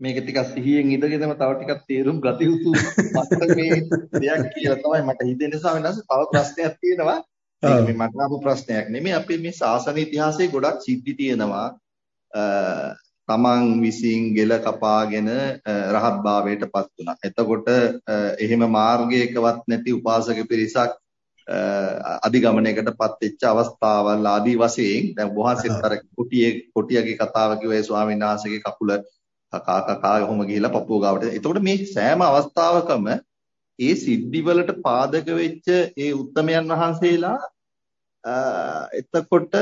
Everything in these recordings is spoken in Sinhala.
මේක ටිකක් සිහියෙන් ඉඳගෙනම තව ටිකක් තේරුම් ගත යුතු මට්ටමේ දෙයක් කියලා තමයි මට හිතෙන්නේ ස්වාමීන් තව ප්‍රශ්නයක් තියෙනවා. මේ මට ආපු ප්‍රශ්නයක් නෙමෙයි අපේ මේ ශාසන ඉතිහාසයේ ගොඩක් සිද්ධි තියෙනවා. තමන් විසින් ගෙල කපාගෙන රහත් භාවයටපත් වුණා. එතකොට එහෙම මාර්ගයකවත් නැති උපාසක පිරිසක් අධිගමනයකටපත් වෙච්ච අවස්ථාවල් ආදී වශයෙන් දැන් වහන්සේත් අර කොටියේ කොටියගේ කතාව කිව්වේ ස්වාමීන් වහන්සේගේ කකුල කකා කකා කොහොම ගිහිල්ලා පපුව ගාවට. එතකොට මේ සෑම අවස්ථාවකම ඒ සිද්ධිවලට පාදක වෙච්ච ඒ උත්තමයන් වහන්සේලා එතකොට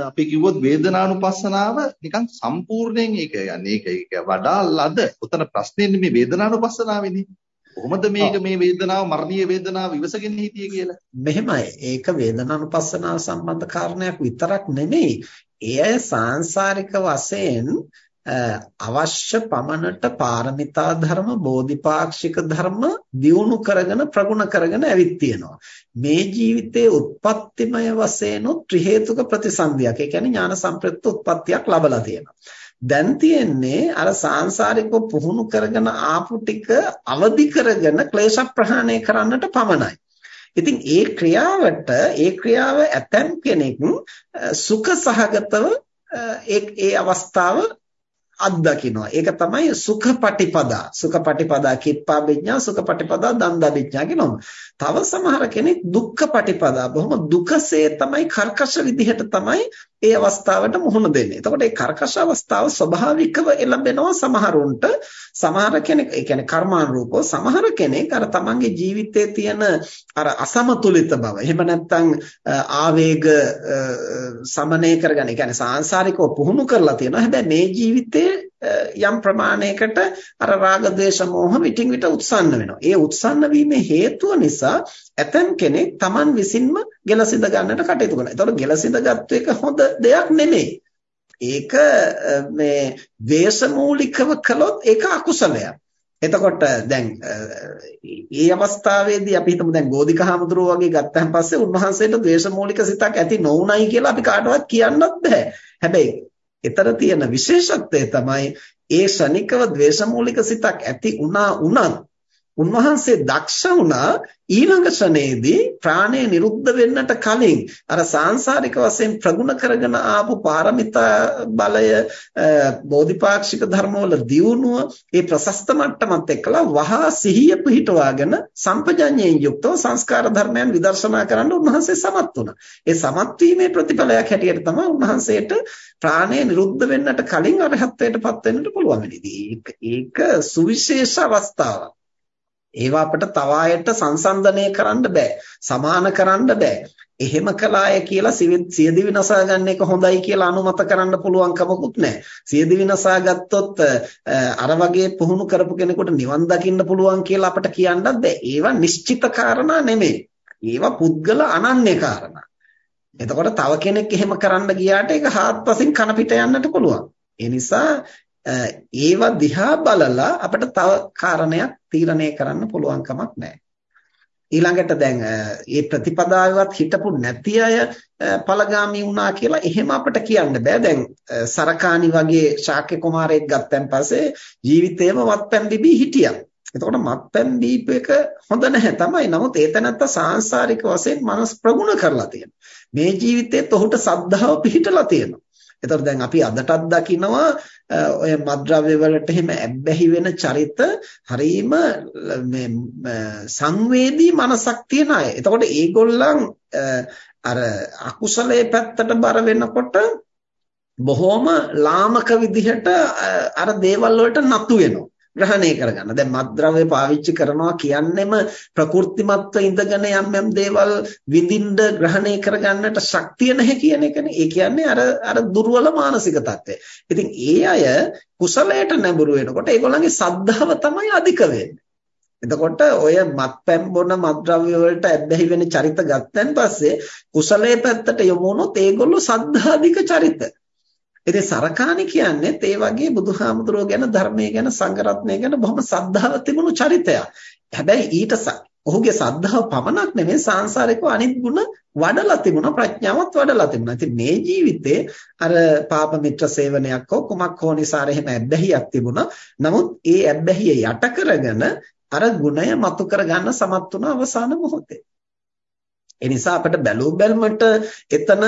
අපි කිව්වොත් වේදනානුපස්සනාව නිකන් සම්පූර්ණයෙන් ඒක යන්නේ ඒක ඒක වඩා ලද. උතන ප්‍රශ්නේ මේ වේදනානුපස්සනාවේනේ. කොහොමද මේක මේ වේදනාව මරණීය වේදනාව ඉවසගෙන හිටියේ කියලා? මෙහෙමයි. ඒක වේදනානුපස්සනාව සම්බන්ධ කාරණයක් විතරක් නෙමෙයි. එය සාංශාරික වශයෙන් අවශ්‍ය පමණට පාරමිතා ධර්ම බෝධිපාක්ෂික ධර්ම දියුණු කරගෙන ප්‍රගුණ කරගෙන ඇවිත් තියෙනවා. මේ ජීවිතයේ උත්පත්තිමය වශයෙන් ත්‍රි හේතුක ප්‍රතිසන්දියක් ඒ කියන්නේ ඥාන සම්ප්‍රයුක්ත උත්පත්තියක් ලැබලා තියෙනවා. දැන් තියෙන්නේ අර සාංශාරිකව පුහුණු කරගෙන ආපු ටික අවදි කරගෙන ක්ලේශ ප්‍රහාණය කරන්නට පමණයි. ඉතින් ඒ ක්‍රියාවට ඒ ක්‍රියාව ඇතැම් කෙනෙක් සුඛ සහගතව ඒ අවස්ථාව අත්දකින්නවා. ඒක තමයි සුඛපටිපදා. සුඛපටිපදා කිප්පාබිඥා සුඛපටිපදා දන්දබිඥා කියනවා. තව සමහර කෙනෙක් දුක්ඛපටිපදා. බොහොම දුකසේ තමයි කර්කශ විදිහට තමයි ඒ අවස්ථාවට මුහුණ දෙන්නේ. එතකොට මේ කර්කශ අවස්ථාව ස්වභාවිකව එළඹෙනවා සමහරුන්ට. සමහර කෙනෙක් ඒ කියන්නේ කර්මානුරූපව සමහර කෙනෙක් අර තමන්ගේ ජීවිතයේ තියෙන අර අසමතුලිත බව. එහෙම නැත්නම් ආවේග සමනය කරගන්න. ඒ කියන්නේ සාංශාරිකව පුහුණු කරලා තියෙනවා. හැබැයි මේ ජීවිතයේ යම් ප්‍රමාණයකට අර රාග දේශ මොහ විටින් විට උත්සන්න වෙනවා. ඒ උත්සන්න වීමේ හේතුව නිසා ඇතම් කෙනෙක් Taman විසින්ම ගෙලසිඳ ගන්නට කටයුතු කරනවා. ඒතකොට ගෙලසිඳ ගත්ත එක හොඳ දෙයක් නෙමෙයි. ඒක මේ දේශමූලිකව කළොත් ඒක අකුසලයක්. එතකොට දැන් මේ අවස්ථාවේදී අපි හිතමු දැන් ගෝධික හාමුදුරුවෝ වගේ ගත්තන් පස්සේ උන්වහන්සේට ද්වේෂමූලික සිතක් ඇති නොඋනයි කියලා අපි කාටවත් කියන්නත් බෑ. හැබැයි ඊතර තියෙන විශේෂත්වය තමයි ඒ ශනිකව ද්වේෂමූලික සිතක් ඇති වුණා උනත් උන්වහන්සේ දක්ෂ වුණා ඊළඟ ශනේදී ප්‍රාණය නිරුද්ධ වෙන්නට කලින් අර සාංශාරික වශයෙන් ප්‍රගුණ කරගෙන ආපු පාරමිතා බලය බෝධිපාක්ෂික ධර්මවල දියුණුව ඒ ප්‍රශස්ත මට්ටමත් එක්කලා වහා සිහිය පිහිටවාගෙන සම්පජඤ්ඤයෙන් යුක්තව සංස්කාර ධර්මයන් විදර්ශනා කරන්න උන්වහන්සේ සමත් වුණා. ඒ සමත් වීමේ ප්‍රතිඵලයක් හැටියට තමයි උන්වහන්සේට ප්‍රාණය නිරුද්ධ වෙන්නට කලින් අරහත්ත්වයටපත් වෙන්නට පුළුවන් වෙන්නේ. ඒක සුවිශේෂ අවස්ථාවක්. ඒවා අපිට තව ආයත සංසන්දනය කරන්න බෑ. සමාන කරන්න බෑ. එහෙම කළාය කියලා සියදිවි නසා ගන්න එක හොඳයි කියලා අනුමත කරන්න පුළුවන් කමකුත් නැහැ. සියදිවි නසා ගත්තොත් අර වගේ පුහුණු කරපු කෙනෙකුට නිවන් දකින්න පුළුවන් කියලා අපිට කියන්නත් බෑ. ඒවා නිශ්චිත කාරණා නෙමෙයි. ඒවා පුද්ගල අනන්‍ය කාරණා. එතකොට තව කෙනෙක් එහෙම කරන්න ගියාට ඒක හාත්පසින් කන පිට යන්නට පුළුවන්. ඒ නිසා ඒවා දිහා බලලා අපිට තව කාරණයක් තීරණය කරන්න පුළුවන් කමක් නැහැ. ඊළඟට දැන් මේ ප්‍රතිපදාවවත් හිටපු නැති අය ඵලගාමී වුණා කියලා එහෙම අපිට කියන්න බෑ. දැන් සරකාණි වගේ ශාක්‍ය කුමාරයෙක් ගත්තන් පස්සේ ජීවිතේම වත්පැන් බිබී හිටියා. එතකොට මත්පැන් දීප එක හොඳ නැහැ තමයි. නමුත් ඒ තැනත්ත සාංශාරික වශයෙන් මනස් ප්‍රගුණ කරලා තියෙනවා. මේ ජීවිතේත් ඔහුට සද්ධාව පිහිටලා තියෙනවා. එතකොට දැන් අපි අදටත් දකිනවා ඔය මද්ද්‍රව්‍ය වලට එහෙම ඇබ්බැහි වෙන චරිත හරීම මේ සංවේදී මනසක් තියන අය. එතකොට ඒගොල්ලන් අර අකුසලයේ පැත්තට බර වෙනකොට බොහොම ලාමක විදිහට අර දේවල් වලට නතු වෙනවා. ග්‍රහණය කරගන්න. දැන් මත්ද්‍රව්‍ය පාවිච්චි කරනවා කියන්නෙම ප්‍රකෘතිමත්ව ඉඳගෙන යම් යම් දේවල් විඳින්න ග්‍රහණය කරගන්නට ශක්තිය නැහැ කියන එකනේ. ඒ කියන්නේ අර අර දුර්වල මානසික තත්ත්වය. ඉතින් ඒ අය කුසලයට නැඹුරු වෙනකොට ඒගොල්ලන්ගේ සද්ධාව තමයි අධික වෙන්නේ. එතකොට ඔය මත්පැන් බොන මත්ද්‍රව්‍ය වලට ඇබ්බැහි වෙන චරිත ගත්තන් පස්සේ කුසලයේ පැත්තට යොමු වුණොත් ඒගොල්ලෝ සද්ධාධික චරිත. ඉතින් සරකාණි කියන්නේත් ඒ වගේ බුදුහාමුදුරුවෝ ගැන ධර්මයේ ගැන සංඝරත්නය ගැන බොහොම සද්ධාව තිබුණු චරිතයක්. හැබැයි ඊට ඔහුගේ සද්ධාව පමණක් නෙමෙයි සාංශාරිකව අනිත් ගුණ වඩලා තිබුණා ප්‍රඥාවත් වඩලා තිබුණා. ඉතින් මේ ජීවිතේ අර පාප මිත්‍ර සේවනයක් හෝ කුමක් හෝ නිසා එහෙම ඇබ්බැහියක් තිබුණා. නමුත් ඒ ඇබ්බැහිය යට කරගෙන අර ගුණය මතු කරගන්න සමත් වුණ අවසාන මොහොතේ. ඒ නිසා අපිට බැලූ බැලමට එතන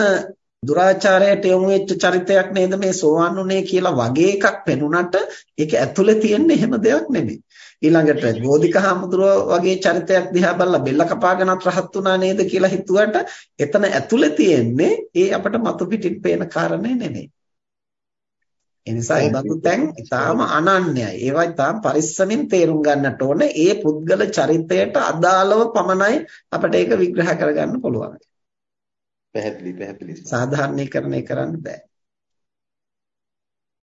දුරාචාරයට යොමු වෙච්ච චරිතයක් නේද මේ සෝවන් උනේ කියලා වගේ එකක් පෙනුනට ඒක ඇතුලේ තියෙන එහෙම දෙයක් නෙමෙයි. ඊළඟට ගෝධික හාමුදුරුව වගේ චරිතයක් දිහා බලලා බෙල්ල කපාගෙනත් රහත් වුණා නේද කියලා හිතුවට එතන ඇතුලේ තියෙන්නේ ඒ අපිට මතු පිටින් පේන කාරණේ නෙමෙයි. ඒ නිසා ඒ බඳු තැන් ඊටාම අනන්‍යයි. ඒවා ඊටාම පරිස්සමින් තේරුම් ගන්නට ඕනේ. ඒ පුද්ගල චරිතයට අදාළව පමණයි අපිට ඒක විග්‍රහ කරගන්න පුළුවන්. පැහැදිලි පැහැදිලි. සාධාරණීකරණය කරන්න බෑ.